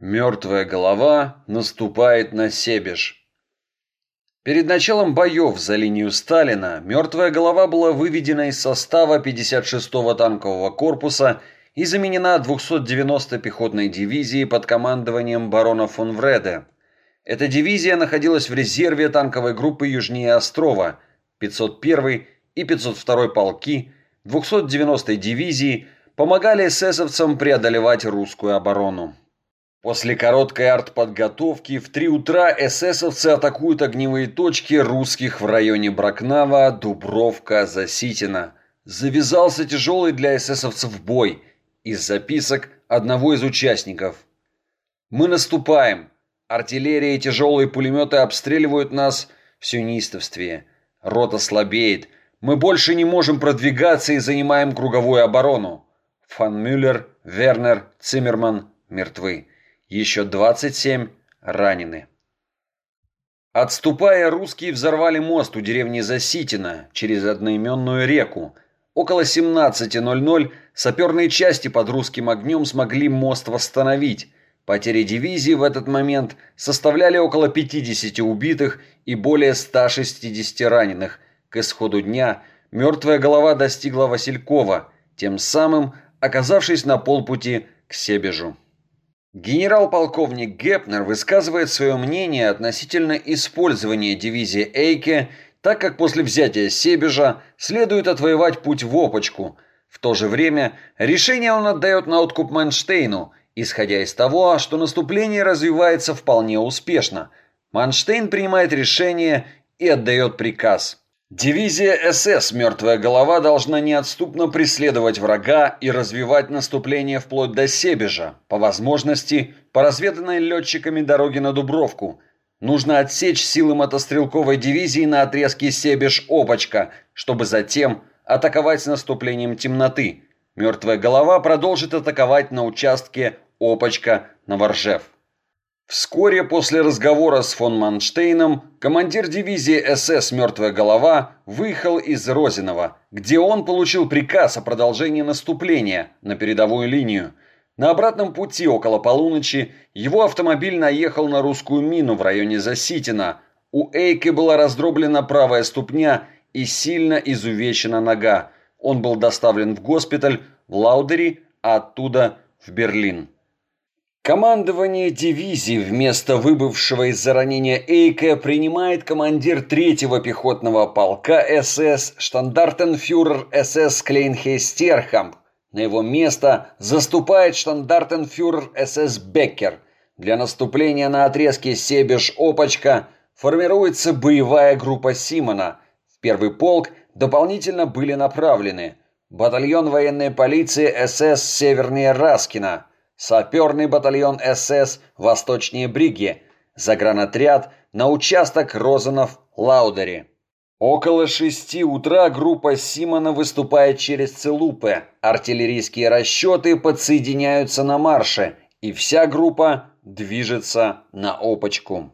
Мертвая голова наступает на Себеж. Перед началом боев за линию Сталина мертвая голова была выведена из состава 56-го танкового корпуса и заменена 290-й пехотной дивизией под командованием барона фон Вреде. Эта дивизия находилась в резерве танковой группы южнее Острова, 501 и 502 полки 290-й дивизии помогали эсэсовцам преодолевать русскую оборону. После короткой артподготовки в три утра эсэсовцы атакуют огневые точки русских в районе Бракнава, Дубровка, Заситина. Завязался тяжелый для эсэсовцев бой. Из записок одного из участников. «Мы наступаем. Артиллерия и тяжелые пулеметы обстреливают нас все неистовстве. Рота слабеет. Мы больше не можем продвигаться и занимаем круговую оборону. Фан Мюллер, Вернер, Циммерман мертвы. Еще 27 ранены. Отступая, русские взорвали мост у деревни Заситина через одноименную реку. Около 17.00 саперные части под русским огнем смогли мост восстановить. Потери дивизии в этот момент составляли около 50 убитых и более 160 раненых. К исходу дня мертвая голова достигла Василькова, тем самым оказавшись на полпути к Себежу. Генерал-полковник Гепнер высказывает свое мнение относительно использования дивизии Эйке, так как после взятия Себежа следует отвоевать путь в Опочку. В то же время решение он отдает на откуп Манштейну, исходя из того, что наступление развивается вполне успешно. Манштейн принимает решение и отдает приказ – Дивизия СС «Мертвая голова» должна неотступно преследовать врага и развивать наступление вплоть до Себежа, по возможности, по разведанной летчиками дороги на Дубровку. Нужно отсечь силы мотострелковой дивизии на отрезке Себеж-Опочка, чтобы затем атаковать с наступлением темноты. «Мертвая голова» продолжит атаковать на участке Опочка-Новоржев. Вскоре после разговора с фон Манштейном командир дивизии СС «Мертвая голова» выехал из Розинова, где он получил приказ о продолжении наступления на передовую линию. На обратном пути около полуночи его автомобиль наехал на русскую мину в районе Заситина. У Эйки была раздроблена правая ступня и сильно изувечена нога. Он был доставлен в госпиталь в Лаудери, а оттуда в Берлин. Командование дивизии вместо выбывшего из-за ранения Эйка принимает командир третьего пехотного полка СС штандартенфюрер СС Клейнхейстерхамп. На его место заступает штандартенфюрер СС Беккер. Для наступления на отрезке Себеж-Опочка формируется боевая группа Симона. В первый полк дополнительно были направлены батальон военной полиции СС Севернее Раскина – саперный батальон СС восточнее Бриги, загранотряд на участок Розанов-Лаудери. Около шести утра группа Симона выступает через Целупе. Артиллерийские расчеты подсоединяются на марше, и вся группа движется на опочку.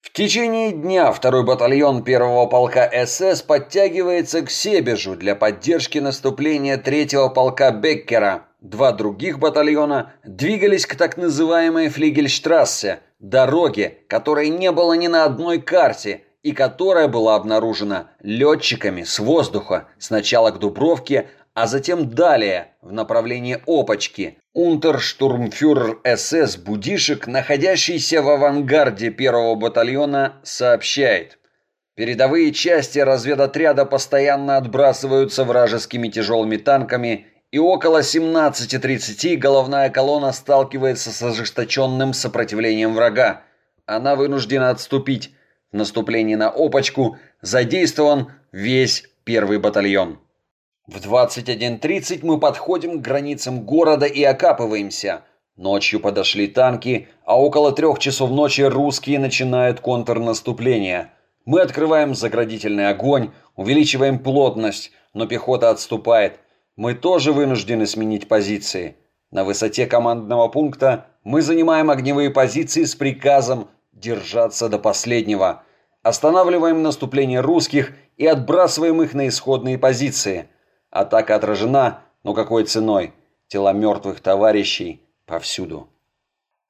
В течение дня второй батальон первого полка СС подтягивается к Себежу для поддержки наступления третьего полка Беккера. Два других батальона двигались к так называемой Флигельштрассе, дороге, которой не было ни на одной карте и которая была обнаружена летчиками с воздуха сначала к Дубровке, а затем далее в направлении Опочки. Унтерштурмфюрер СС Будишек, находящийся в авангарде первого батальона, сообщает. Передовые части разведотряда постоянно отбрасываются вражескими тяжелыми танками и около 17.30 головная колонна сталкивается с ожесточенным сопротивлением врага. Она вынуждена отступить. В наступлении на Опочку задействован весь первый батальон. В 21.30 мы подходим к границам города и окапываемся. Ночью подошли танки, а около трех часов ночи русские начинают контрнаступление. Мы открываем заградительный огонь, увеличиваем плотность, но пехота отступает. Мы тоже вынуждены сменить позиции. На высоте командного пункта мы занимаем огневые позиции с приказом держаться до последнего. Останавливаем наступление русских и отбрасываем их на исходные позиции – Атака отражена, но какой ценой? Тела мертвых товарищей повсюду.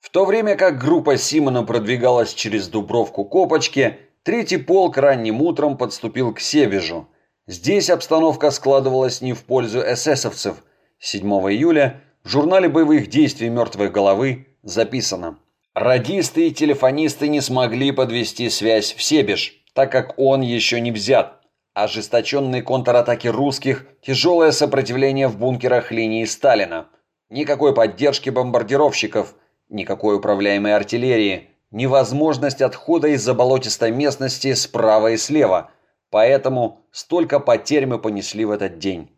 В то время как группа Симона продвигалась через Дубровку Копочки, третий полк ранним утром подступил к Себежу. Здесь обстановка складывалась не в пользу эсэсовцев. 7 июля в журнале боевых действий «Мертвой головы» записано «Радисты и телефонисты не смогли подвести связь в Себеж, так как он еще не взят. Ожесточенные контратаки русских, тяжелое сопротивление в бункерах линии Сталина. Никакой поддержки бомбардировщиков – Никакой управляемой артиллерии, невозможность отхода из заболотистой местности справа и слева. Поэтому столько потерь мы понесли в этот день.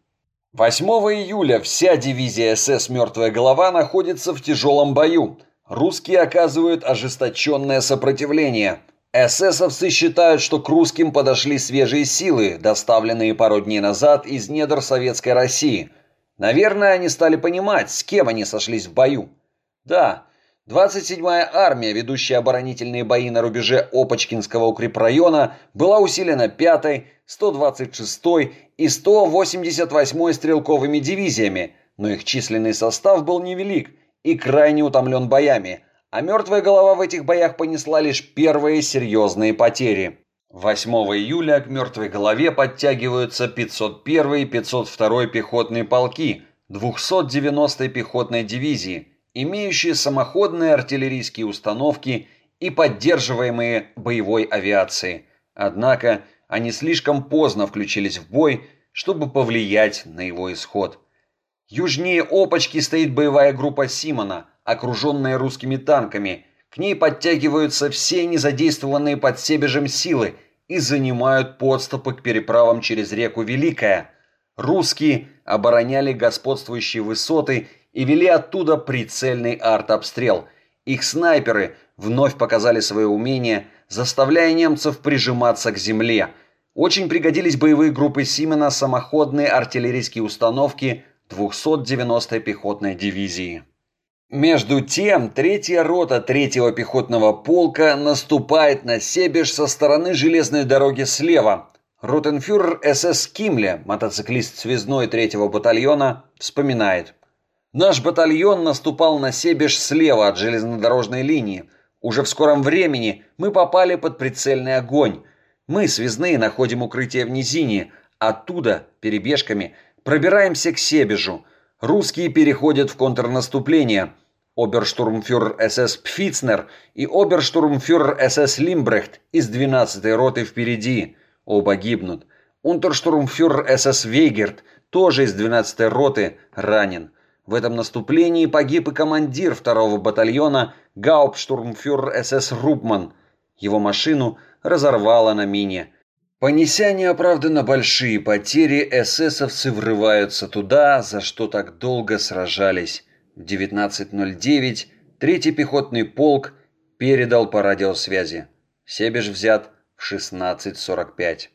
8 июля вся дивизия СС «Мертвая голова» находится в тяжелом бою. Русские оказывают ожесточенное сопротивление. ССовцы считают, что к русским подошли свежие силы, доставленные пару дней назад из недр Советской России. Наверное, они стали понимать, с кем они сошлись в бою. Да, 27-я армия, ведущая оборонительные бои на рубеже Опочкинского укрепрайона, была усилена 5-й, 126-й и 188-й стрелковыми дивизиями, но их численный состав был невелик и крайне утомлен боями, а мертвая голова в этих боях понесла лишь первые серьезные потери. 8 июля к мертвой голове подтягиваются 501 и 502 пехотные полки 290-й пехотной дивизии – имеющие самоходные артиллерийские установки и поддерживаемые боевой авиацией. Однако они слишком поздно включились в бой, чтобы повлиять на его исход. Южнее Опочки стоит боевая группа Симона, окруженная русскими танками. К ней подтягиваются все незадействованные под Себежем силы и занимают подступы к переправам через реку Великая. Русские обороняли господствующие высоты и вели оттуда прицельный артобстрел. Их снайперы вновь показали свое умение, заставляя немцев прижиматься к земле. Очень пригодились боевые группы Симена самоходные артиллерийские установки 290-й пехотной дивизии. Между тем, третья рота третьего пехотного полка наступает на Себеж со стороны железной дороги слева. Ротенфюрер СС Кимле, мотоциклист связной третьего батальона, вспоминает. Наш батальон наступал на Себеж слева от железнодорожной линии. Уже в скором времени мы попали под прицельный огонь. Мы, связные, находим укрытие в низине. Оттуда, перебежками, пробираемся к Себежу. Русские переходят в контрнаступление. Оберштурмфюрер СС Пфицнер и оберштурмфюрер СС Лимбрехт из 12-й роты впереди. Оба гибнут. Унтерштурмфюрер СС Вейгерт, тоже из 12-й роты, ранен. В этом наступлении погиб и командир второго батальона гауптштурмфюрер СС Рубман. Его машину разорвало на мине. Понеся неоправданно большие потери, эсэсовцы врываются туда, за что так долго сражались. В 19.09 третий пехотный полк передал по радиосвязи. Себеж взят в 16.45.